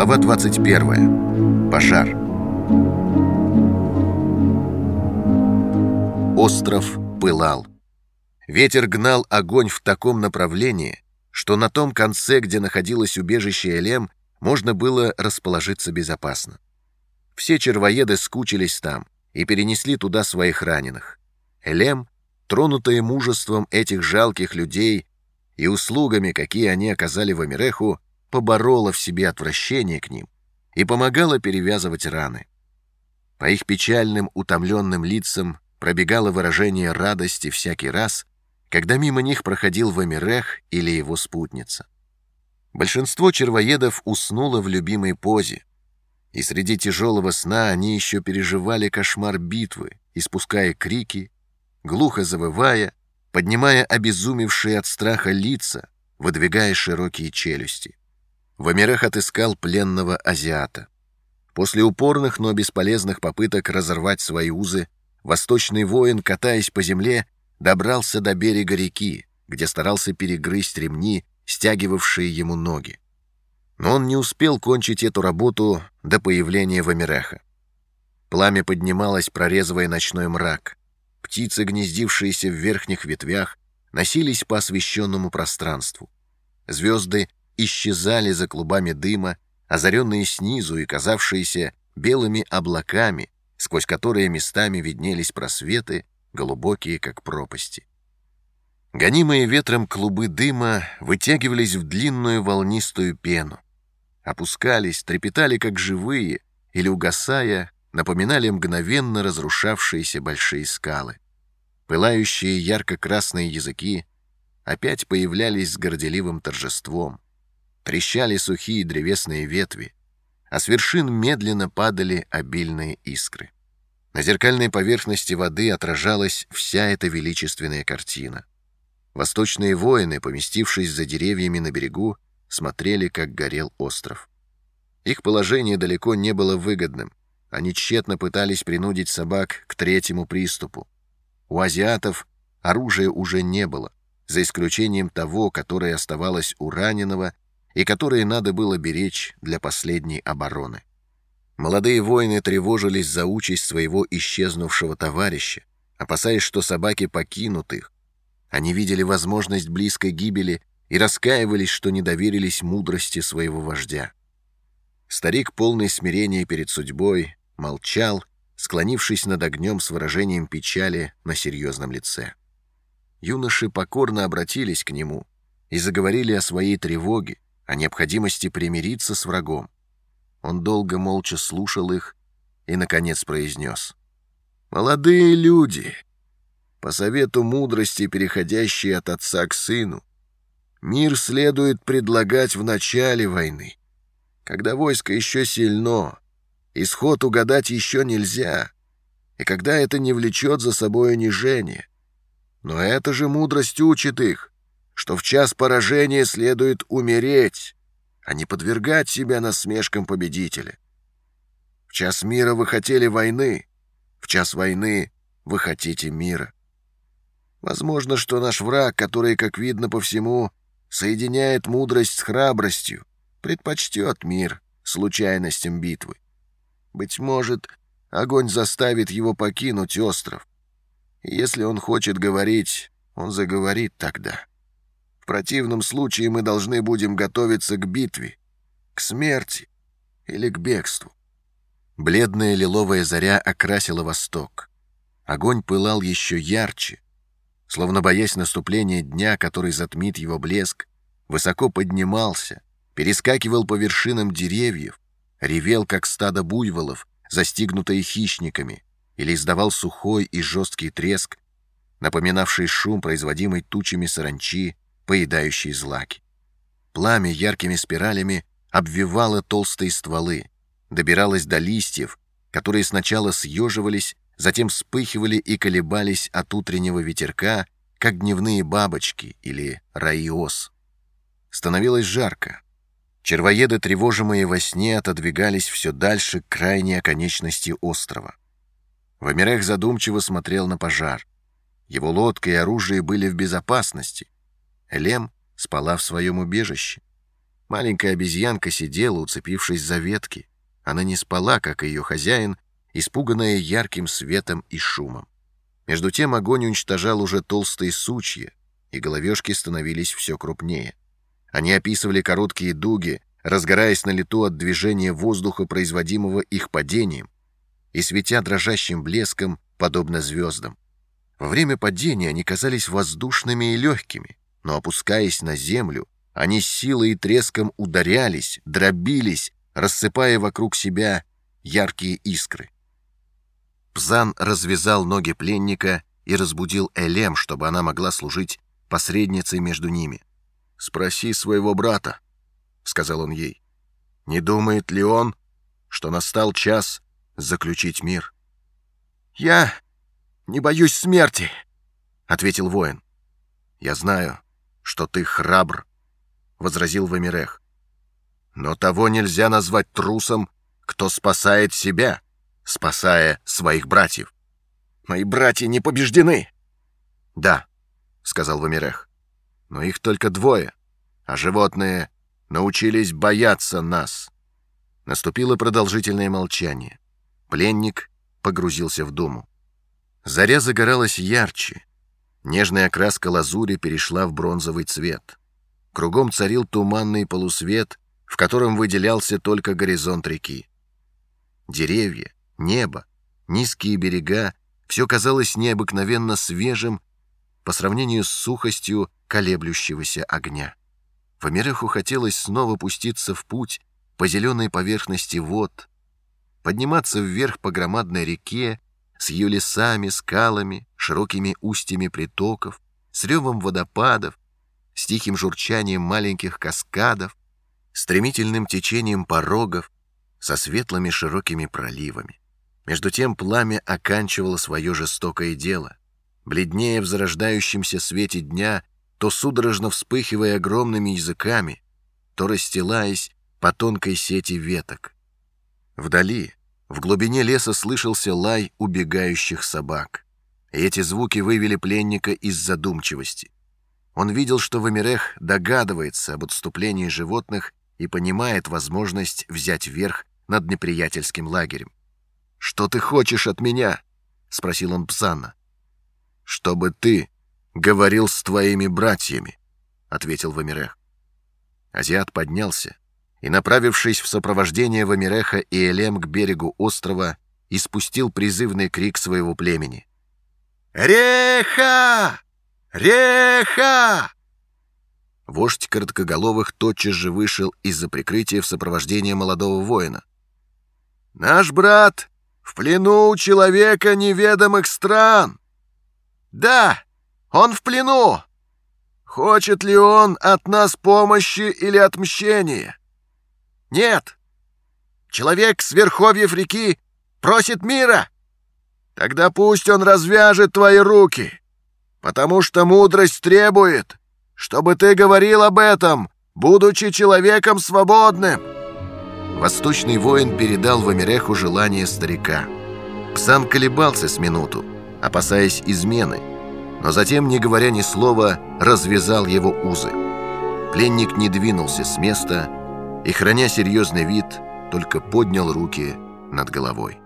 Глава 21. Пожар. Остров пылал. Ветер гнал огонь в таком направлении, что на том конце, где находилось убежище Элем, можно было расположиться безопасно. Все червоеды скучились там и перенесли туда своих раненых. Элем, тронутая мужеством этих жалких людей и услугами, какие они оказали в Амиреху, поборола в себе отвращение к ним и помогала перевязывать раны. По их печальным, утомленным лицам пробегало выражение радости всякий раз, когда мимо них проходил Вамирех или его спутница. Большинство червоедов уснуло в любимой позе, и среди тяжелого сна они еще переживали кошмар битвы, испуская крики, глухо завывая, поднимая обезумевшие от страха лица, выдвигая широкие челюсти. Вамирех отыскал пленного азиата. После упорных, но бесполезных попыток разорвать свои узы, восточный воин, катаясь по земле, добрался до берега реки, где старался перегрызть ремни, стягивавшие ему ноги. Но он не успел кончить эту работу до появления Вамиреха. Пламя поднималось, прорезывая ночной мрак. Птицы, гнездившиеся в верхних ветвях, носились по освещенному пространству. Звезды исчезали за клубами дыма, озаренные снизу и казавшиеся белыми облаками, сквозь которые местами виднелись просветы, глубокие, как пропасти. Гонимые ветром клубы дыма вытягивались в длинную волнистую пену, опускались, трепетали, как живые, или, угасая, напоминали мгновенно разрушавшиеся большие скалы. Пылающие ярко-красные языки опять появлялись с горделивым торжеством. Трещали сухие древесные ветви, а с вершин медленно падали обильные искры. На зеркальной поверхности воды отражалась вся эта величественная картина. Восточные воины, поместившись за деревьями на берегу, смотрели, как горел остров. Их положение далеко не было выгодным. Они тщетно пытались принудить собак к третьему приступу. У азиатов оружия уже не было, за исключением того, которое оставалось у раненого и которое надо было беречь для последней обороны. Молодые воины тревожились за участь своего исчезнувшего товарища, опасаясь, что собаки покинут их. Они видели возможность близкой гибели и раскаивались, что не доверились мудрости своего вождя. Старик, полный смирения перед судьбой, молчал, склонившись над огнем с выражением печали на серьезном лице. Юноши покорно обратились к нему и заговорили о своей тревоге, о необходимости примириться с врагом. Он долго молча слушал их и, наконец, произнес. «Молодые люди, по совету мудрости, переходящей от отца к сыну, Мир следует предлагать в начале войны, когда войско еще сильно, исход угадать еще нельзя, и когда это не влечет за собой унижение. Но эта же мудрость учит их, что в час поражения следует умереть, а не подвергать себя насмешкам победителя. В час мира вы хотели войны, в час войны вы хотите мира. Возможно, что наш враг, который, как видно по всему, соединяет мудрость с храбростью, предпочтет мир случайностям битвы. Быть может, огонь заставит его покинуть остров. И если он хочет говорить, он заговорит тогда. Противном случае мы должны будем готовиться к битве, к смерти или к бегству. Бледная лиловая заря окрасила восток. Огонь пылал еще ярче, словно боясь наступления дня, который затмит его блеск, высоко поднимался, перескакивал по вершинам деревьев, ревел, как стадо буйволов, застигнутые хищниками, или издавал сухой и жесткий треск, напоминавший шум, производимый тучами саранчи, поедающей злаки. Пламя яркими спиралями обвивало толстые стволы, добиралось до листьев, которые сначала съеживались, затем вспыхивали и колебались от утреннего ветерка, как дневные бабочки или раиос. Становилось жарко. Червоеды, тревожимые во сне, отодвигались все дальше к крайней оконечности острова. Вамирех задумчиво смотрел на пожар. Его лодка и оружие были в безопасности. Элем спала в своем убежище. Маленькая обезьянка сидела, уцепившись за ветки. Она не спала, как и ее хозяин, испуганная ярким светом и шумом. Между тем огонь уничтожал уже толстые сучья, и головешки становились все крупнее. Они описывали короткие дуги, разгораясь на лету от движения воздуха, производимого их падением, и светя дрожащим блеском, подобно звездам. Во время падения они казались воздушными и легкими, но, опускаясь на землю, они с силой и треском ударялись, дробились, рассыпая вокруг себя яркие искры. Пзан развязал ноги пленника и разбудил Элем, чтобы она могла служить посредницей между ними. «Спроси своего брата», — сказал он ей. «Не думает ли он, что настал час заключить мир?» «Я не боюсь смерти», — ответил воин. «Я знаю, что ты храбр», — возразил Вамирех. «Но того нельзя назвать трусом, кто спасает себя, спасая своих братьев. Мои братья не побеждены!» «Да», — сказал Вамирех, — «но их только двое, а животные научились бояться нас». Наступило продолжительное молчание. Пленник погрузился в думу. Заря загоралась ярче. Нежная окраска лазури перешла в бронзовый цвет. Кругом царил туманный полусвет, в котором выделялся только горизонт реки. Деревья, небо, низкие берега — все казалось необыкновенно свежим по сравнению с сухостью колеблющегося огня. Фомереху хотелось снова пуститься в путь по зеленой поверхности вод, подниматься вверх по громадной реке с ее лесами, скалами, широкими устьями притоков, с ревом водопадов, с тихим журчанием маленьких каскадов, стремительным течением порогов, со светлыми широкими проливами. Между тем пламя оканчивало свое жестокое дело. Бледнее в зарождающемся свете дня, то судорожно вспыхивая огромными языками, то расстилаясь по тонкой сети веток. Вдали, в глубине леса слышался лай убегающих собак. И эти звуки вывели пленника из задумчивости. Он видел, что Вамирех догадывается об отступлении животных и понимает возможность взять верх над неприятельским лагерем. «Что ты хочешь от меня?» — спросил он Псана. «Чтобы ты говорил с твоими братьями», — ответил Вамирех. Азиат поднялся и, направившись в сопровождение Вамиреха и Элем к берегу острова, испустил призывный крик своего племени. «Реха! Реха!» Вождь короткоголовых тотчас же вышел из-за прикрытия в сопровождении молодого воина. «Наш брат в плену у человека неведомых стран!» «Да, он в плену! Хочет ли он от нас помощи или отмщения?» Нет. Человек с верховьев реки просит мира. Тогда пусть он развяжет твои руки, потому что мудрость требует, чтобы ты говорил об этом, будучи человеком свободным. Восточный воин передал Вамиреху желание старика. Псан колебался с минуту, опасаясь измены, но затем, не говоря ни слова, развязал его узы. Пленник не двинулся с места и, храня серьезный вид, только поднял руки над головой.